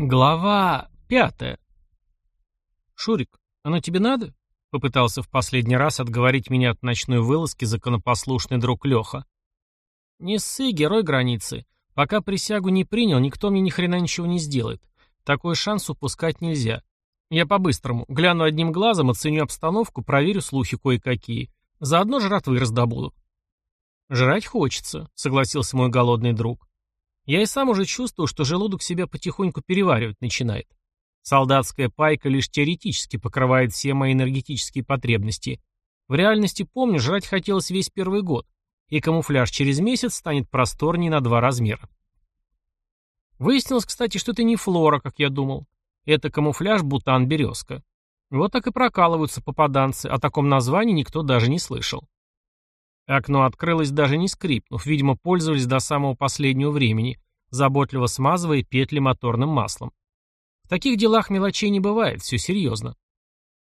Глава пятая. «Шурик, оно тебе надо?» — попытался в последний раз отговорить меня от ночной вылазки законопослушный друг Леха. «Не ссы, герой границы. Пока присягу не принял, никто мне ни хрена ничего не сделает. Такой шанс упускать нельзя. Я по-быстрому. Гляну одним глазом, оценю обстановку, проверю слухи кое-какие. Заодно жратвы раздобуду». «Жрать хочется», — согласился мой голодный друг. Я и сам уже чувствую, что желудок себя потихоньку переваривать начинает. Солдатская пайка лишь теоретически покрывает все мои энергетические потребности. В реальности, помню, жрать хотелось весь первый год, и камуфляж через месяц станет просторнее на два размера. Выяснилось, кстати, что это не флора, как я думал. Это камуфляж бутан-березка. Вот так и прокалываются попаданцы, о таком названии никто даже не слышал. Окно открылось даже не скрипнув, видимо, пользовались до самого последнего времени, заботливо смазывая петли моторным маслом. В таких делах мелочей не бывает, все серьезно.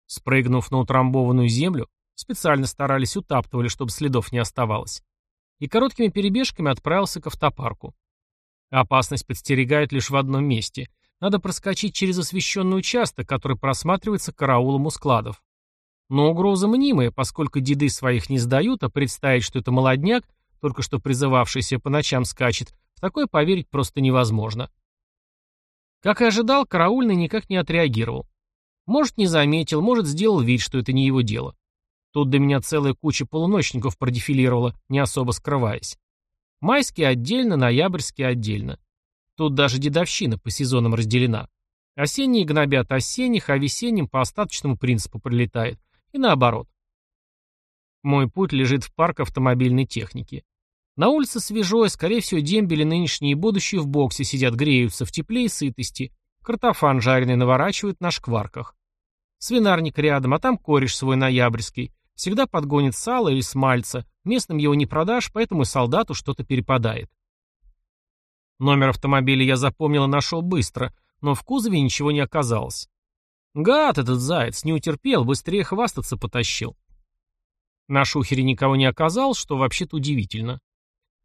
Спрыгнув на утрамбованную землю, специально старались утаптывали, чтобы следов не оставалось, и короткими перебежками отправился к автопарку. Опасность подстерегает лишь в одном месте. Надо проскочить через освещенный участок, который просматривается караулом у складов. Но угроза мнимая, поскольку деды своих не сдают, а представить, что это молодняк, только что призывавшийся по ночам скачет, в такое поверить просто невозможно. Как и ожидал, караульный никак не отреагировал. Может, не заметил, может, сделал вид, что это не его дело. Тут до меня целая куча полуночников продефилировала, не особо скрываясь. Майские отдельно, ноябрьские отдельно. Тут даже дедовщина по сезонам разделена. Осенние гнобят осенних, а весенним по остаточному принципу прилетает. И наоборот. Мой путь лежит в парк автомобильной техники. На улице свежо, и, скорее всего, дембели нынешние и будущие в боксе сидят, греются в тепле и сытости. Картофан жареный наворачивают на шкварках. Свинарник рядом, а там кореш свой ноябрьский. Всегда подгонит сало или смальца. Местным его не продашь, поэтому солдату что-то перепадает. Номер автомобиля я запомнил и нашел быстро, но в кузове ничего не оказалось. Гад этот заяц, не утерпел, быстрее хвастаться потащил. На шухере никого не оказалось, что вообще-то удивительно.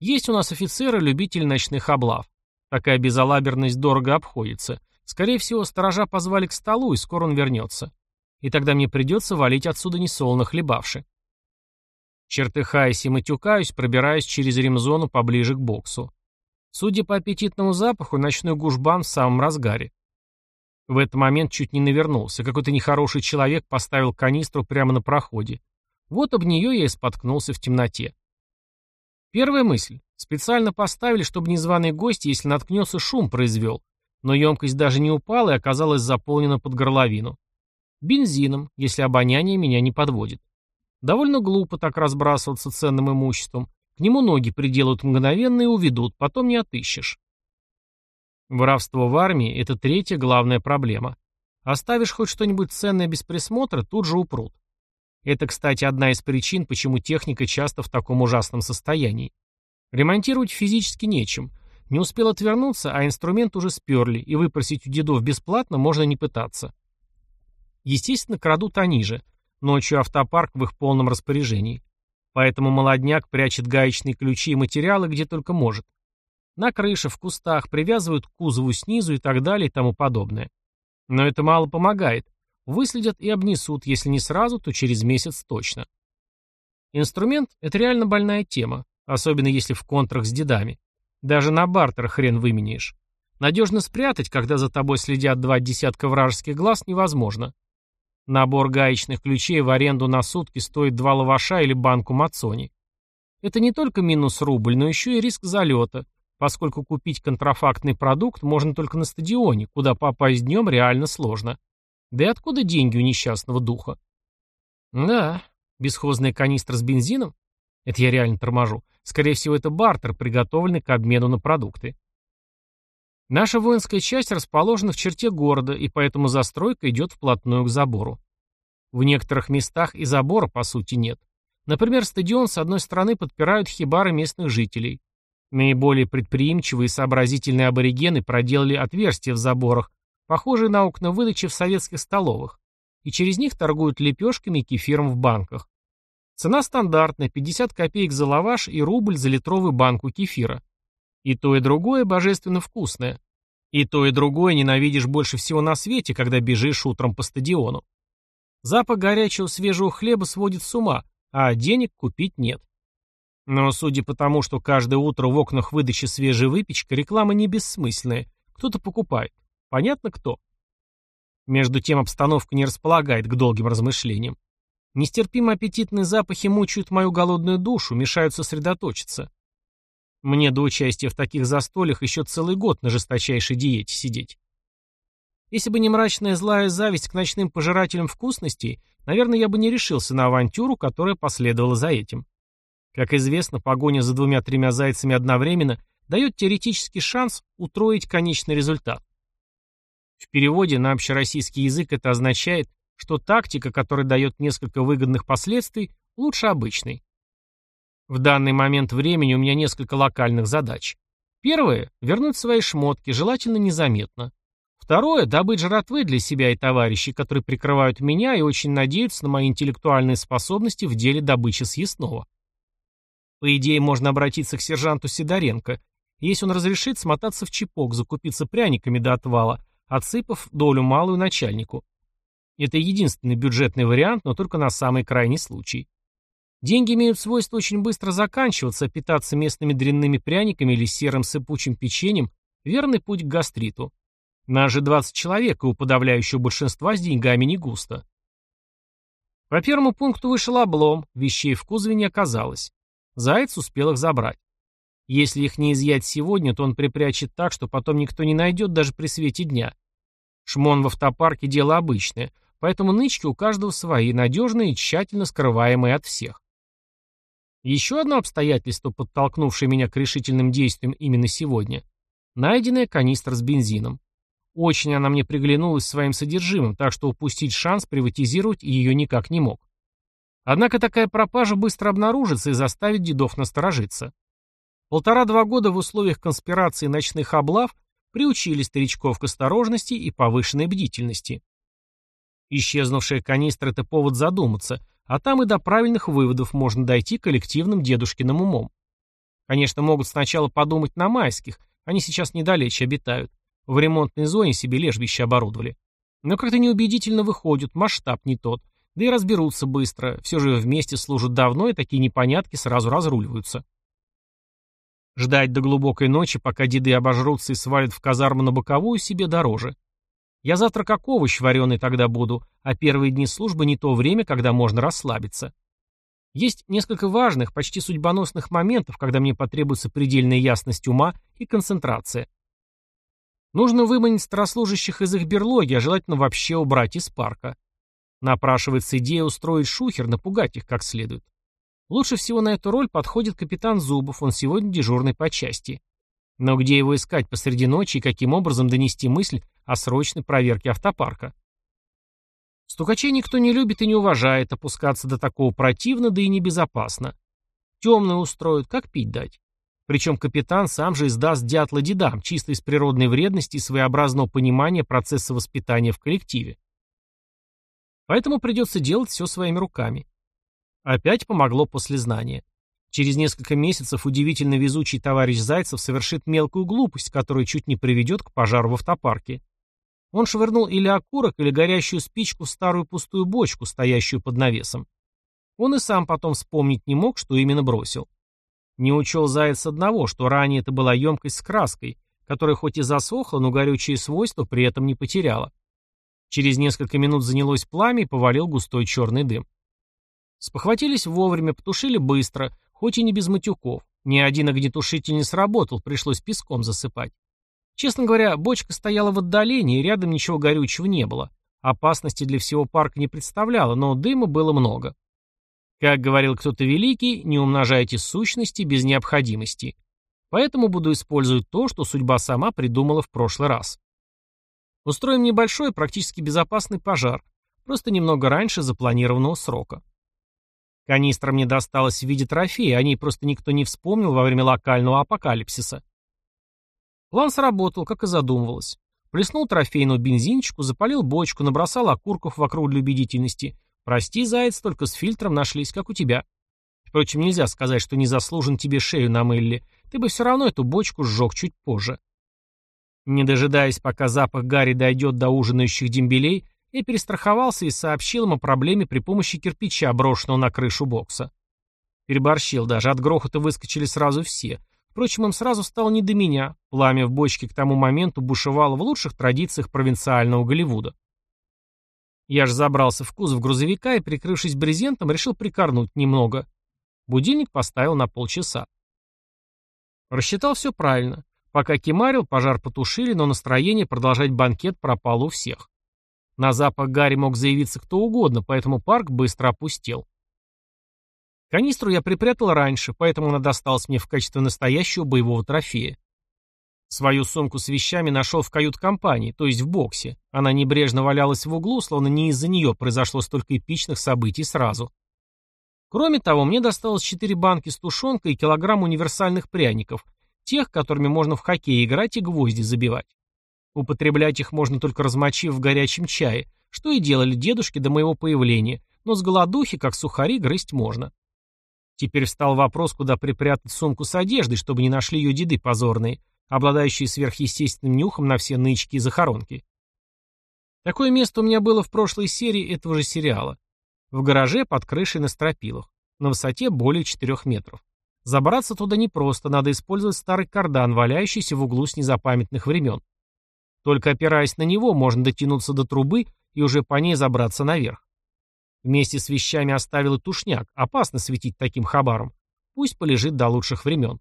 Есть у нас офицеры, любители ночных облав. Такая безалаберность дорого обходится. Скорее всего, сторожа позвали к столу, и скоро он вернется. И тогда мне придется валить отсюда несолоно хлебавши. Чертыхаясь и матюкаюсь, пробираюсь через ремзону поближе к боксу. Судя по аппетитному запаху, ночной гушбан в самом разгаре. В этот момент чуть не навернулся. Какой-то нехороший человек поставил канистру прямо на проходе. Вот об нее я и споткнулся в темноте. Первая мысль. Специально поставили, чтобы незваный гость, если наткнется, шум произвел. Но емкость даже не упала и оказалась заполнена под горловину. Бензином, если обоняние меня не подводит. Довольно глупо так разбрасываться ценным имуществом. К нему ноги приделают мгновенно и уведут, потом не отыщешь. Воровство в армии – это третья главная проблема. Оставишь хоть что-нибудь ценное без присмотра, тут же упрут. Это, кстати, одна из причин, почему техника часто в таком ужасном состоянии. Ремонтировать физически нечем. Не успел отвернуться, а инструмент уже сперли, и выпросить у дедов бесплатно можно не пытаться. Естественно, крадут они же. Ночью автопарк в их полном распоряжении. Поэтому молодняк прячет гаечные ключи и материалы где только может. На крыше, в кустах, привязывают к кузову снизу и так далее и тому подобное. Но это мало помогает. Выследят и обнесут, если не сразу, то через месяц точно. Инструмент – это реально больная тема, особенно если в контрах с дедами. Даже на бартер хрен выменяешь. Надежно спрятать, когда за тобой следят два десятка вражеских глаз, невозможно. Набор гаечных ключей в аренду на сутки стоит два лаваша или банку мацони. Это не только минус рубль, но еще и риск залета – поскольку купить контрафактный продукт можно только на стадионе, куда попасть днем реально сложно. Да и откуда деньги у несчастного духа? Да, бесхозная канистра с бензином? Это я реально торможу. Скорее всего, это бартер, приготовленный к обмену на продукты. Наша воинская часть расположена в черте города, и поэтому застройка идет вплотную к забору. В некоторых местах и забора, по сути, нет. Например, стадион с одной стороны подпирают хибары местных жителей, Наиболее предприимчивые и сообразительные аборигены проделали отверстия в заборах, похожие на окна выдачи в советских столовых, и через них торгуют лепешками и кефиром в банках. Цена стандартная – 50 копеек за лаваш и рубль за литровую банку кефира. И то, и другое божественно вкусное. И то, и другое ненавидишь больше всего на свете, когда бежишь утром по стадиону. Запах горячего свежего хлеба сводит с ума, а денег купить нет. Но судя по тому, что каждое утро в окнах выдачи свежей выпечка, реклама не бессмысленная. Кто-то покупает. Понятно кто. Между тем обстановка не располагает к долгим размышлениям. Нестерпимо аппетитные запахи мучают мою голодную душу, мешают сосредоточиться. Мне до участия в таких застольях еще целый год на жесточайшей диете сидеть. Если бы не мрачная злая зависть к ночным пожирателям вкусностей, наверное, я бы не решился на авантюру, которая последовала за этим. Как известно, погоня за двумя-тремя зайцами одновременно дает теоретический шанс утроить конечный результат. В переводе на общероссийский язык это означает, что тактика, которая дает несколько выгодных последствий, лучше обычной. В данный момент времени у меня несколько локальных задач. Первое – вернуть свои шмотки, желательно незаметно. Второе – добыть жратвы для себя и товарищей, которые прикрывают меня и очень надеются на мои интеллектуальные способности в деле добычи съестного. По идее, можно обратиться к сержанту Сидоренко, если он разрешит смотаться в чепок, закупиться пряниками до отвала, отсыпав долю малую начальнику. Это единственный бюджетный вариант, но только на самый крайний случай. Деньги имеют свойство очень быстро заканчиваться, питаться местными дрянными пряниками или серым сыпучим печеньем – верный путь к гастриту. Нас же 20 человек, и у подавляющего большинства с деньгами не густо. По первому пункту вышел облом, вещей в кузове не оказалось. Заяц успел их забрать. Если их не изъять сегодня, то он припрячет так, что потом никто не найдет даже при свете дня. Шмон в автопарке – дело обычное, поэтому нычки у каждого свои, надежные и тщательно скрываемые от всех. Еще одно обстоятельство, подтолкнувшее меня к решительным действиям именно сегодня – найденная канистра с бензином. Очень она мне приглянулась своим содержимым, так что упустить шанс приватизировать ее никак не мог. Однако такая пропажа быстро обнаружится и заставит дедов насторожиться. Полтора-два года в условиях конспирации ночных облав приучили старичков к осторожности и повышенной бдительности. Исчезнувшая канистра – это повод задуматься, а там и до правильных выводов можно дойти коллективным дедушкиным умом. Конечно, могут сначала подумать на майских, они сейчас недалече обитают. В ремонтной зоне себе лежбище оборудовали. Но как-то неубедительно выходят, масштаб не тот. Да и разберутся быстро, все же вместе служат давно, и такие непонятки сразу разруливаются. Ждать до глубокой ночи, пока деды обожрутся и свалят в казарму на боковую, себе дороже. Я завтра как овощ вареный тогда буду, а первые дни службы не то время, когда можно расслабиться. Есть несколько важных, почти судьбоносных моментов, когда мне потребуется предельная ясность ума и концентрация. Нужно выманить старослужащих из их берлоги, а желательно вообще убрать из парка. Напрашивается идея устроить шухер, напугать их как следует. Лучше всего на эту роль подходит капитан Зубов, он сегодня дежурный по части. Но где его искать посреди ночи и каким образом донести мысль о срочной проверке автопарка? Стукачей никто не любит и не уважает, опускаться до такого противно, да и небезопасно. Темные устроят, как пить дать. Причем капитан сам же издаст дятла дедам, чисто из природной вредности и своеобразного понимания процесса воспитания в коллективе. Поэтому придется делать все своими руками. Опять помогло послезнание. Через несколько месяцев удивительно везучий товарищ Зайцев совершит мелкую глупость, которая чуть не приведет к пожару в автопарке. Он швырнул или окурок, или горящую спичку в старую пустую бочку, стоящую под навесом. Он и сам потом вспомнить не мог, что именно бросил. Не учел Заяц одного, что ранее это была емкость с краской, которая хоть и засохла, но горючие свойства при этом не потеряла. Через несколько минут занялось пламя и повалил густой черный дым. Спохватились вовремя, потушили быстро, хоть и не без матюков. Ни один огнетушитель не сработал, пришлось песком засыпать. Честно говоря, бочка стояла в отдалении, рядом ничего горючего не было. Опасности для всего парка не представляло, но дыма было много. Как говорил кто-то великий, не умножайте сущности без необходимости. Поэтому буду использовать то, что судьба сама придумала в прошлый раз. Устроим небольшой, практически безопасный пожар, просто немного раньше запланированного срока. Канистра мне досталась в виде трофея, о ней просто никто не вспомнил во время локального апокалипсиса. План сработал, как и задумывалось. Плеснул трофейную бензинчику, запалил бочку, набросал окурков вокруг для убедительности. Прости, заяц, только с фильтром нашлись, как у тебя. Впрочем, нельзя сказать, что не заслужен тебе шею намылили. Ты бы все равно эту бочку сжег чуть позже. Не дожидаясь, пока запах Гарри дойдет до ужинающих дембелей, я перестраховался и сообщил им о проблеме при помощи кирпича, брошенного на крышу бокса. Переборщил даже, от грохота выскочили сразу все. Впрочем, им сразу стало не до меня, пламя в бочке к тому моменту бушевало в лучших традициях провинциального Голливуда. Я же забрался в кузов грузовика и, прикрывшись брезентом, решил прикорнуть немного. Будильник поставил на полчаса. Рассчитал все правильно. Пока кемарил, пожар потушили, но настроение продолжать банкет пропало у всех. На запах Гарри мог заявиться кто угодно, поэтому парк быстро опустел. Канистру я припрятал раньше, поэтому она досталась мне в качестве настоящего боевого трофея. Свою сумку с вещами нашел в кают-компании, то есть в боксе. Она небрежно валялась в углу, словно не из-за нее произошло столько эпичных событий сразу. Кроме того, мне досталось четыре банки с тушенкой и килограмм универсальных пряников, тех, которыми можно в хоккей играть и гвозди забивать. Употреблять их можно только размочив в горячем чае, что и делали дедушки до моего появления, но с голодухи, как сухари, грызть можно. Теперь встал вопрос, куда припрятать сумку с одеждой, чтобы не нашли ее деды позорные, обладающие сверхъестественным нюхом на все нычки и захоронки. Такое место у меня было в прошлой серии этого же сериала. В гараже под крышей на стропилах, на высоте более 4 метров. Забраться туда непросто, надо использовать старый кардан, валяющийся в углу с незапамятных времен. Только опираясь на него, можно дотянуться до трубы и уже по ней забраться наверх. Вместе с вещами оставил и тушняк, опасно светить таким хабаром. Пусть полежит до лучших времен.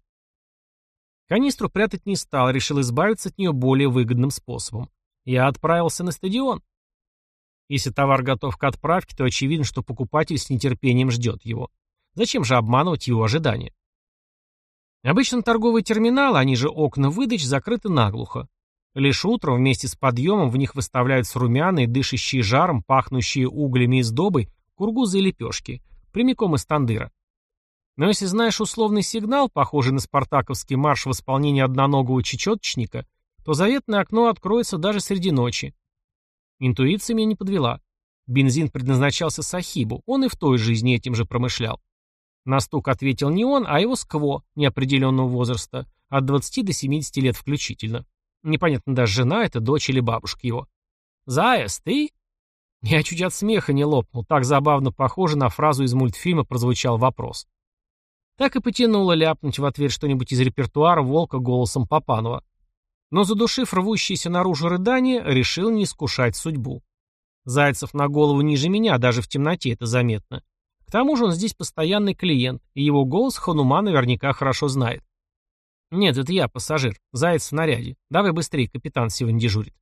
Канистру прятать не стал, решил избавиться от нее более выгодным способом. Я отправился на стадион. Если товар готов к отправке, то очевидно, что покупатель с нетерпением ждет его. Зачем же обманывать его ожидания? Обычно торговые терминалы, они же окна выдач, закрыты наглухо. Лишь утром вместе с подъемом в них выставляются румяные, дышащие жаром, пахнущие углями и сдобой, кургузы и лепешки, прямиком из тандыра. Но если знаешь условный сигнал, похожий на спартаковский марш в исполнении одноногого чечеточника, то заветное окно откроется даже среди ночи. Интуиция меня не подвела. Бензин предназначался Сахибу, он и в той жизни этим же промышлял. На стук ответил не он, а его скво неопределенного возраста, от 20 до 70 лет включительно. Непонятно даже жена это, дочь или бабушка его. «Заяц, ты?» Я чуть от смеха не лопнул, так забавно похоже на фразу из мультфильма прозвучал вопрос. Так и потянуло ляпнуть в ответ что-нибудь из репертуара «Волка» голосом Папанова. Но задушив рвущееся наружу рыдание, решил не искушать судьбу. Зайцев на голову ниже меня, даже в темноте это заметно. К тому же он здесь постоянный клиент, и его голос Ханума наверняка хорошо знает. «Нет, это я, пассажир. Заяц в наряде. Давай быстрее, капитан сегодня дежурит».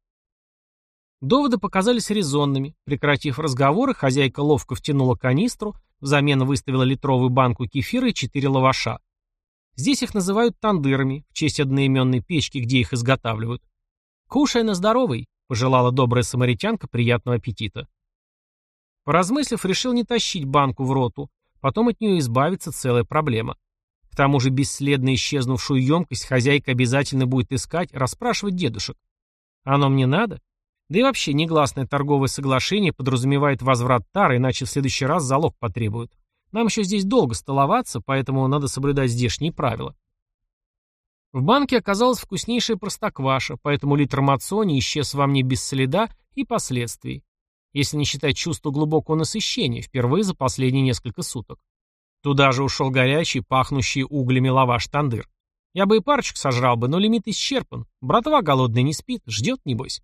Доводы показались резонными. Прекратив разговоры, хозяйка ловко втянула канистру, Взамен выставила литровую банку кефира и четыре лаваша. Здесь их называют тандырами, в честь одноименной печки, где их изготавливают. «Кушай на здоровый», — пожелала добрая самаритянка приятного аппетита. Поразмыслив, решил не тащить банку в роту, потом от нее избавиться целая проблема. К тому же бесследно исчезнувшую емкость хозяйка обязательно будет искать, расспрашивать дедушек. Оно мне надо? Да и вообще, негласное торговое соглашение подразумевает возврат тары, иначе в следующий раз залог потребуют. Нам еще здесь долго столоваться, поэтому надо соблюдать здешние правила. В банке оказалась вкуснейшая простокваша, поэтому литр мацони исчез во мне без следа и последствий. Если не считать чувство глубокого насыщения, впервые за последние несколько суток. Туда же ушел горячий, пахнущий углями лаваш-тандыр. Я бы и парочку сожрал бы, но лимит исчерпан. Братва голодный не спит, ждет, небось.